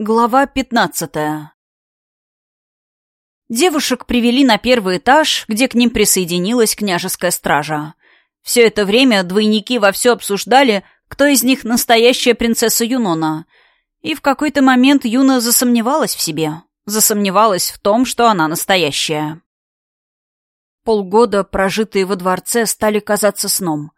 Глава пятнадцатая Девушек привели на первый этаж, где к ним присоединилась княжеская стража. Все это время двойники вовсю обсуждали, кто из них настоящая принцесса Юнона. И в какой-то момент Юна засомневалась в себе. Засомневалась в том, что она настоящая. Полгода, прожитые во дворце, стали казаться сном.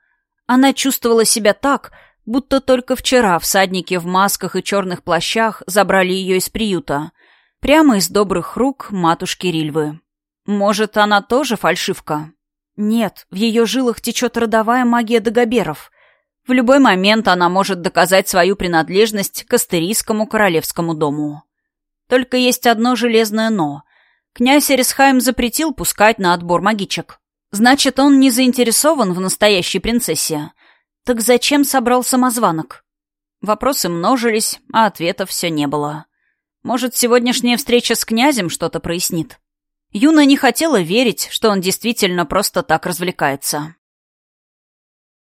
Она чувствовала себя так, будто только вчера всадники в масках и черных плащах забрали ее из приюта, прямо из добрых рук матушки Рильвы. Может, она тоже фальшивка? Нет, в ее жилах течет родовая магия Дагоберов. В любой момент она может доказать свою принадлежность к Астерийскому королевскому дому. Только есть одно железное «но». Князь Эрисхайм запретил пускать на отбор магичек. Значит, он не заинтересован в настоящей принцессе. Так зачем собрал самозванок? Вопросы множились, а ответов все не было. Может, сегодняшняя встреча с князем что-то прояснит? Юна не хотела верить, что он действительно просто так развлекается.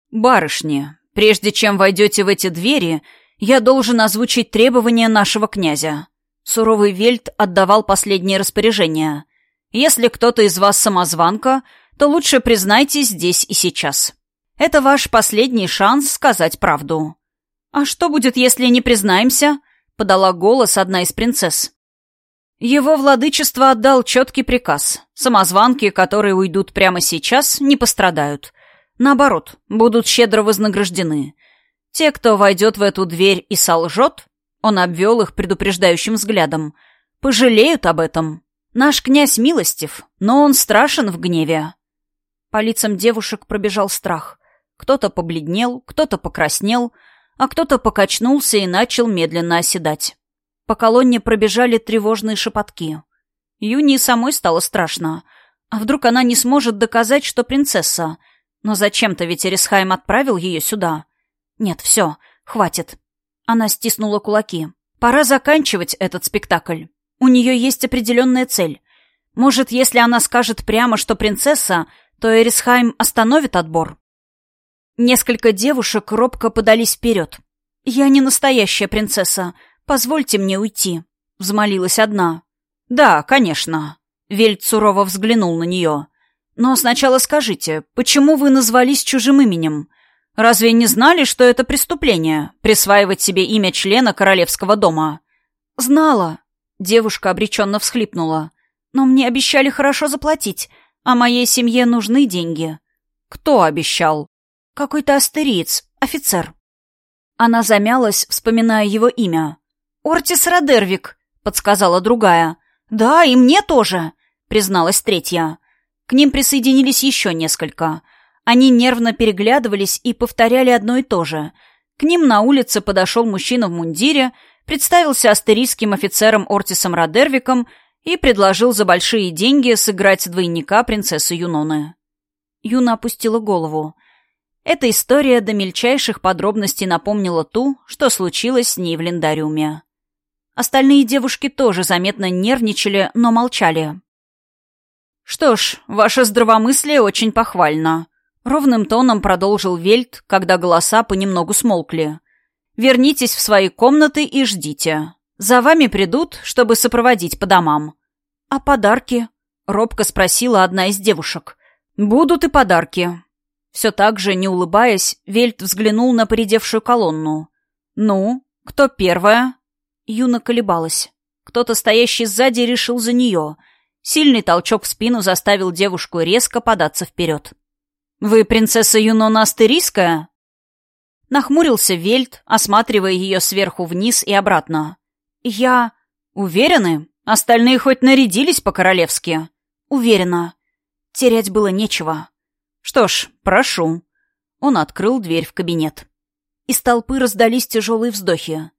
«Барышни, прежде чем войдете в эти двери, я должен озвучить требования нашего князя». Суровый Вельт отдавал последние распоряжения. «Если кто-то из вас самозванка, то лучше признайтесь здесь и сейчас. Это ваш последний шанс сказать правду. А что будет, если не признаемся? Подала голос одна из принцесс. Его владычество отдал четкий приказ. Самозванки, которые уйдут прямо сейчас, не пострадают. Наоборот, будут щедро вознаграждены. Те, кто войдет в эту дверь и солжет, он обвел их предупреждающим взглядом, пожалеют об этом. Наш князь милостив, но он страшен в гневе. По лицам девушек пробежал страх. Кто-то побледнел, кто-то покраснел, а кто-то покачнулся и начал медленно оседать. По колонне пробежали тревожные шепотки. Юни самой стало страшно. А вдруг она не сможет доказать, что принцесса? Но зачем-то ведь Эрисхайм отправил ее сюда. Нет, все, хватит. Она стиснула кулаки. Пора заканчивать этот спектакль. У нее есть определенная цель. Может, если она скажет прямо, что принцесса, то Эрисхайм остановит отбор? Несколько девушек робко подались вперед. «Я не настоящая принцесса. Позвольте мне уйти», — взмолилась одна. «Да, конечно». Вельт сурово взглянул на нее. «Но сначала скажите, почему вы назвались чужим именем? Разве не знали, что это преступление — присваивать себе имя члена королевского дома?» «Знала», — девушка обреченно всхлипнула. «Но мне обещали хорошо заплатить, а моей семье нужны деньги». «Кто обещал?» «Какой-то астериец, офицер». Она замялась, вспоминая его имя. «Ортис Родервик», — подсказала другая. «Да, и мне тоже», — призналась третья. К ним присоединились еще несколько. Они нервно переглядывались и повторяли одно и то же. К ним на улице подошел мужчина в мундире, представился астерийским офицером Ортисом Родервиком и предложил за большие деньги сыграть двойника принцессы Юноны. Юна опустила голову. Эта история до мельчайших подробностей напомнила ту, что случилось с ней в Лендариуме. Остальные девушки тоже заметно нервничали, но молчали. «Что ж, ваше здравомыслие очень похвально», — ровным тоном продолжил Вельт, когда голоса понемногу смолкли. «Вернитесь в свои комнаты и ждите. За вами придут, чтобы сопроводить по домам». «А подарки?» — робко спросила одна из девушек. «Будут и подарки. Все так же, не улыбаясь, Вельт взглянул на поредевшую колонну. «Ну, кто первая?» Юна колебалась. Кто-то, стоящий сзади, решил за нее. Сильный толчок в спину заставил девушку резко податься вперед. «Вы принцесса Юнона Астерийская?» Нахмурился Вельт, осматривая ее сверху вниз и обратно. «Я...» «Уверены? Остальные хоть нарядились по-королевски?» «Уверена. Терять было нечего». «Что ж, прошу». Он открыл дверь в кабинет. Из толпы раздались тяжелые вздохи.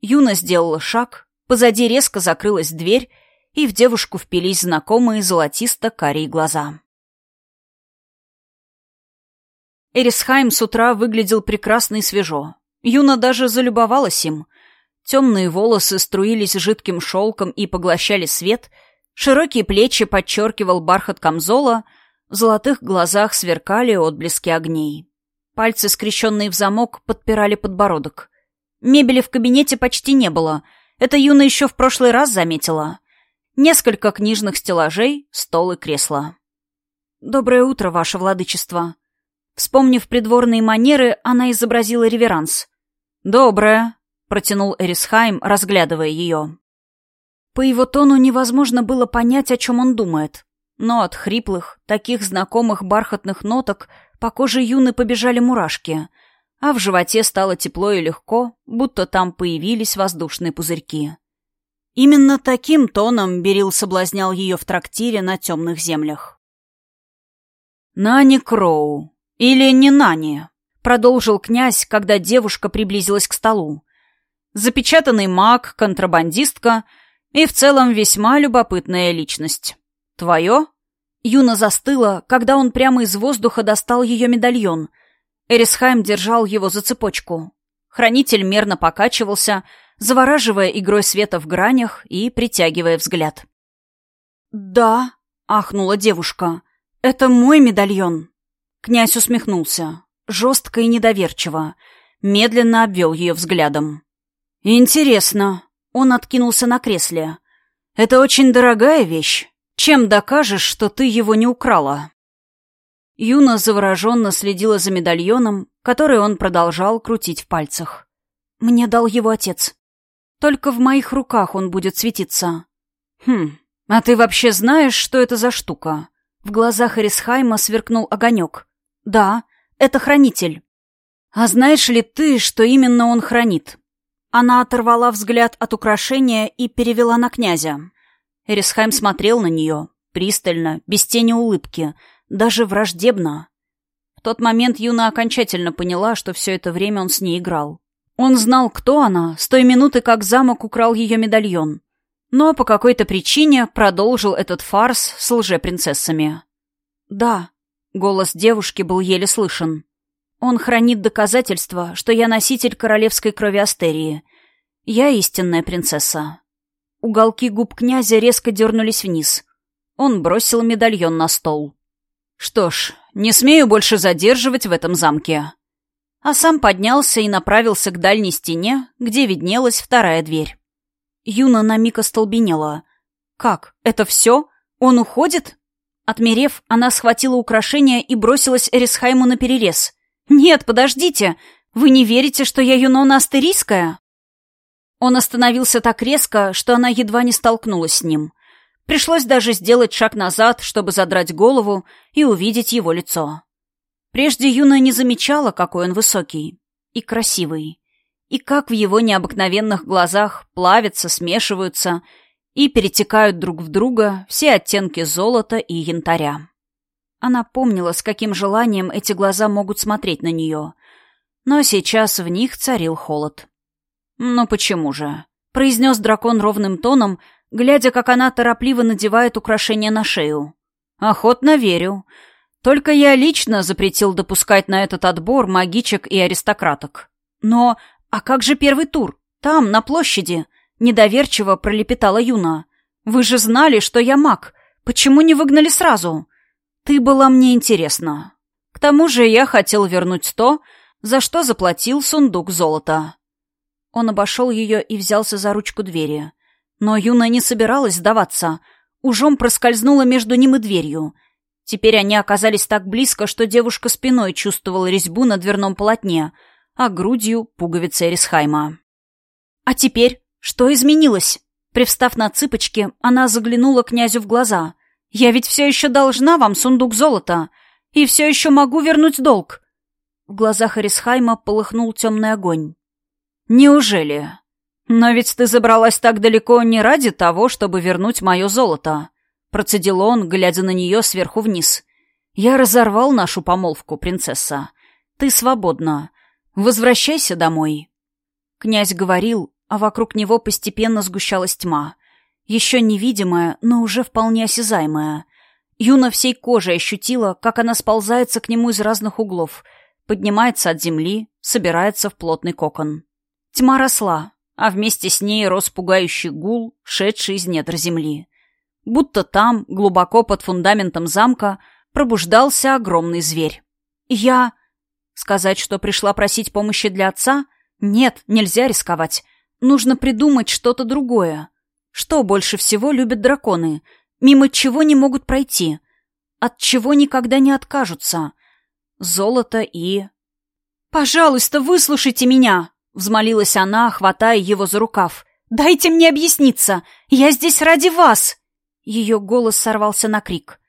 Юна сделала шаг, позади резко закрылась дверь, и в девушку впились знакомые золотисто-карие глаза. Эрисхайм с утра выглядел прекрасно и свежо. Юна даже залюбовалась им. Темные волосы струились жидким шелком и поглощали свет, широкие плечи подчеркивал бархат камзола — в золотых глазах сверкали отблески огней. Пальцы, скрещенные в замок, подпирали подбородок. Мебели в кабинете почти не было. Это Юна еще в прошлый раз заметила. Несколько книжных стеллажей, стол и кресло. «Доброе утро, ваше владычество». Вспомнив придворные манеры, она изобразила реверанс. «Доброе», — протянул Эрисхайм, разглядывая ее. По его тону невозможно было понять, о чем он думает. Но от хриплых, таких знакомых бархатных ноток по коже Юны побежали мурашки, а в животе стало тепло и легко, будто там появились воздушные пузырьки. Именно таким тоном Берил соблазнял ее в трактире на темных землях. «Нани Кроу. Или не Нани», — продолжил князь, когда девушка приблизилась к столу. «Запечатанный маг, контрабандистка и в целом весьма любопытная личность. Твое?» Юна застыла, когда он прямо из воздуха достал ее медальон. Эрисхайм держал его за цепочку. Хранитель мерно покачивался, завораживая игрой света в гранях и притягивая взгляд. «Да», — ахнула девушка, — «это мой медальон». Князь усмехнулся, жестко и недоверчиво, медленно обвел ее взглядом. «Интересно». Он откинулся на кресле. «Это очень дорогая вещь. Чем докажешь, что ты его не украла?» Юна завороженно следила за медальоном, который он продолжал крутить в пальцах. «Мне дал его отец», только в моих руках он будет светиться. Хм, а ты вообще знаешь, что это за штука? В глазах Эрисхайма сверкнул огонек. Да, это хранитель. А знаешь ли ты, что именно он хранит? Она оторвала взгляд от украшения и перевела на князя. Эрисхайм смотрел на нее, пристально, без тени улыбки, даже враждебно. В тот момент Юна окончательно поняла, что все это время он с ней играл. Он знал, кто она, с той минуты, как замок украл ее медальон. Но по какой-то причине продолжил этот фарс с лжепринцессами. «Да», — голос девушки был еле слышен. «Он хранит доказательства, что я носитель королевской крови Астерии. Я истинная принцесса». Уголки губ князя резко дернулись вниз. Он бросил медальон на стол. «Что ж, не смею больше задерживать в этом замке», а сам поднялся и направился к дальней стене, где виднелась вторая дверь. Юна на миг остолбенела. «Как? Это все? Он уходит?» Отмерев, она схватила украшение и бросилась Эрисхайму на перерез. «Нет, подождите! Вы не верите, что я Юнона Астерийская?» Он остановился так резко, что она едва не столкнулась с ним. Пришлось даже сделать шаг назад, чтобы задрать голову и увидеть его лицо. Прежде Юна не замечала, какой он высокий и красивый, и как в его необыкновенных глазах плавятся, смешиваются и перетекают друг в друга все оттенки золота и янтаря. Она помнила, с каким желанием эти глаза могут смотреть на нее, но сейчас в них царил холод. «Ну почему же?» — произнес дракон ровным тоном, глядя, как она торопливо надевает украшение на шею. «Охотно верю. Только я лично запретил допускать на этот отбор магичек и аристократок. Но, а как же первый тур? Там, на площади. Недоверчиво пролепетала Юна. Вы же знали, что я маг. Почему не выгнали сразу? Ты была мне интересна. К тому же я хотел вернуть то, за что заплатил сундук золота. Он обошел ее и взялся за ручку двери. Но Юна не собиралась сдаваться. Ужом проскользнула между ним и дверью — Теперь они оказались так близко, что девушка спиной чувствовала резьбу на дверном полотне, а грудью — пуговицы Эрисхайма. «А теперь? Что изменилось?» Привстав на цыпочки, она заглянула князю в глаза. «Я ведь все еще должна вам сундук золота, и все еще могу вернуть долг». В глазах Эрисхайма полыхнул темный огонь. «Неужели? Но ведь ты забралась так далеко не ради того, чтобы вернуть мое золото. Процедил он, глядя на нее сверху вниз. «Я разорвал нашу помолвку, принцесса. Ты свободна. Возвращайся домой». Князь говорил, а вокруг него постепенно сгущалась тьма. Еще невидимая, но уже вполне осязаемая. Юна всей кожей ощутила, как она сползается к нему из разных углов, поднимается от земли, собирается в плотный кокон. Тьма росла, а вместе с ней рос пугающий гул, шедший из недр земли будто там, глубоко под фундаментом замка, пробуждался огромный зверь. Я... Сказать, что пришла просить помощи для отца? Нет, нельзя рисковать. Нужно придумать что-то другое. Что больше всего любят драконы? Мимо чего не могут пройти? От чего никогда не откажутся? Золото и... «Пожалуйста, выслушайте меня!» — взмолилась она, хватая его за рукав. «Дайте мне объясниться! Я здесь ради вас!» Ее голос сорвался на крик.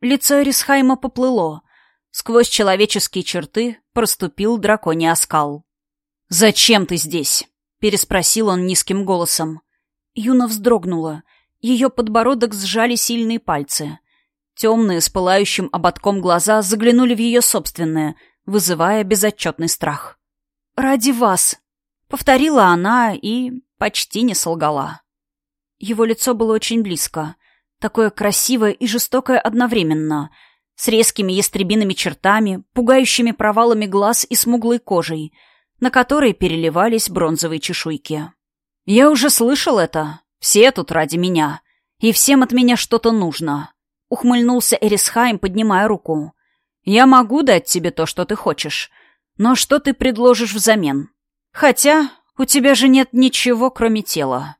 Лицо Эрисхайма поплыло. Сквозь человеческие черты проступил драконий оскал. «Зачем ты здесь?» — переспросил он низким голосом. Юна вздрогнула. Ее подбородок сжали сильные пальцы. Темные, с пылающим ободком глаза заглянули в ее собственные, вызывая безотчетный страх. «Ради вас!» — повторила она и почти не солгала. Его лицо было очень близко. Такое красивое и жестокое одновременно — с резкими ястребиными чертами, пугающими провалами глаз и смуглой кожей, на которой переливались бронзовые чешуйки. «Я уже слышал это. Все тут ради меня. И всем от меня что-то нужно», — ухмыльнулся Эрисхайм, поднимая руку. «Я могу дать тебе то, что ты хочешь, но что ты предложишь взамен? Хотя у тебя же нет ничего, кроме тела».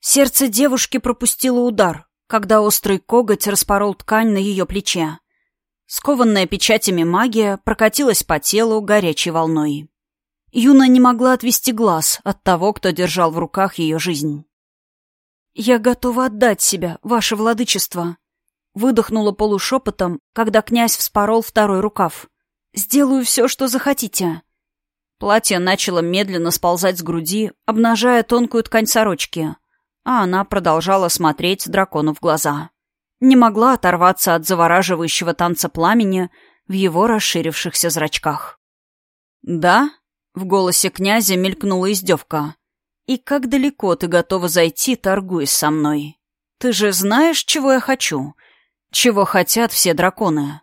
Сердце девушки пропустило удар, когда острый коготь распорол ткань на ее плече. Скованная печатями магия прокатилась по телу горячей волной. Юна не могла отвести глаз от того, кто держал в руках ее жизнь. «Я готова отдать себя, ваше владычество», — выдохнула полушепотом, когда князь вспорол второй рукав. «Сделаю все, что захотите». Платье начало медленно сползать с груди, обнажая тонкую ткань сорочки а она продолжала смотреть дракону в глаза. Не могла оторваться от завораживающего танца пламени в его расширившихся зрачках. «Да?» — в голосе князя мелькнула издевка. «И как далеко ты готова зайти, торгуясь со мной? Ты же знаешь, чего я хочу? Чего хотят все драконы?»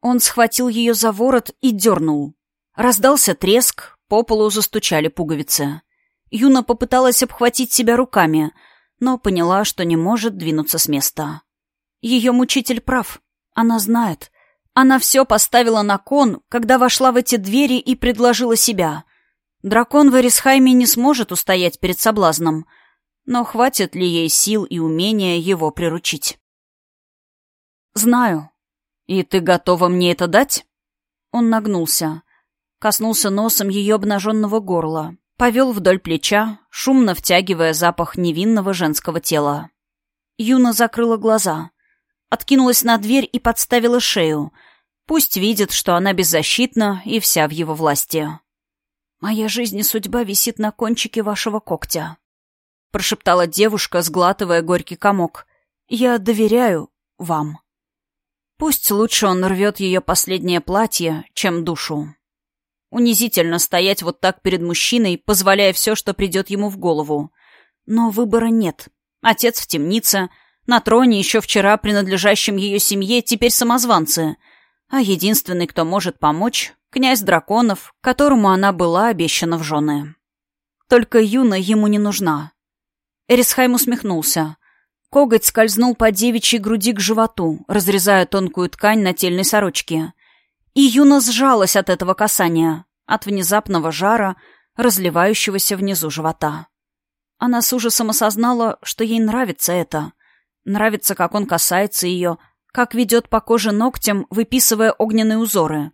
Он схватил ее за ворот и дернул. Раздался треск, по полу застучали пуговицы. Юна попыталась обхватить себя руками — но поняла, что не может двинуться с места. Ее мучитель прав. Она знает. Она все поставила на кон, когда вошла в эти двери и предложила себя. Дракон в Эрисхайме не сможет устоять перед соблазном, но хватит ли ей сил и умения его приручить? «Знаю. И ты готова мне это дать?» Он нагнулся, коснулся носом ее обнаженного горла, Повел вдоль плеча, шумно втягивая запах невинного женского тела. Юна закрыла глаза, откинулась на дверь и подставила шею. Пусть видит, что она беззащитна и вся в его власти. «Моя жизнь и судьба висит на кончике вашего когтя», — прошептала девушка, сглатывая горький комок. «Я доверяю вам». Пусть лучше он рвет ее последнее платье, чем душу. Унизительно стоять вот так перед мужчиной, позволяя все, что придет ему в голову. Но выбора нет. Отец в темнице, на троне еще вчера принадлежащем ее семье, теперь самозванцы. А единственный, кто может помочь — князь драконов, которому она была обещана в жены. Только Юна ему не нужна. Эрисхайм усмехнулся. Коготь скользнул по девичьей груди к животу, разрезая тонкую ткань на тельной сорочке. И Юна сжалась от этого касания, от внезапного жара, разливающегося внизу живота. Она с ужасом осознала, что ей нравится это. Нравится, как он касается ее, как ведет по коже ногтем, выписывая огненные узоры.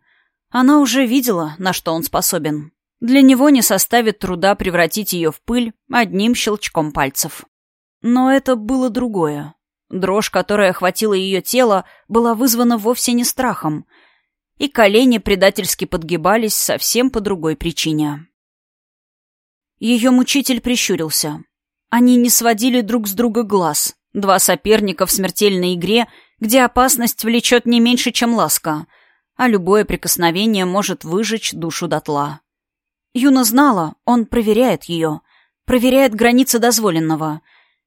Она уже видела, на что он способен. Для него не составит труда превратить ее в пыль одним щелчком пальцев. Но это было другое. Дрожь, которая охватила ее тело, была вызвана вовсе не страхом — и колени предательски подгибались совсем по другой причине. Ее мучитель прищурился. Они не сводили друг с друга глаз. Два соперника в смертельной игре, где опасность влечет не меньше, чем ласка, а любое прикосновение может выжечь душу дотла. Юна знала, он проверяет ее, проверяет границы дозволенного.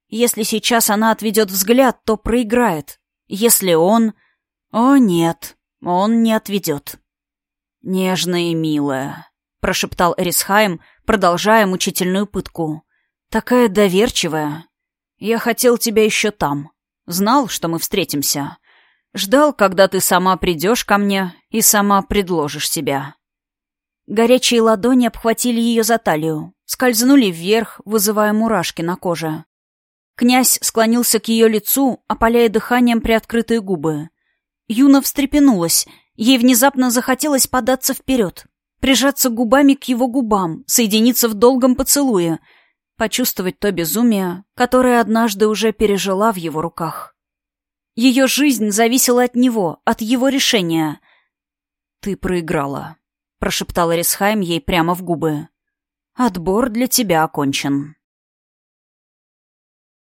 Если сейчас она отведет взгляд, то проиграет. Если он... О, нет. Он не отведет. «Нежная и милая», — прошептал Эрисхайм, продолжая мучительную пытку. «Такая доверчивая. Я хотел тебя еще там. Знал, что мы встретимся. Ждал, когда ты сама придешь ко мне и сама предложишь себя». Горячие ладони обхватили ее за талию, скользнули вверх, вызывая мурашки на коже. Князь склонился к ее лицу, опаляя дыханием приоткрытые губы. Юна встрепенулась, ей внезапно захотелось податься вперед, прижаться губами к его губам, соединиться в долгом поцелуе, почувствовать то безумие, которое однажды уже пережила в его руках. Ее жизнь зависела от него, от его решения. «Ты проиграла», — прошептал Рисхайм ей прямо в губы. «Отбор для тебя окончен».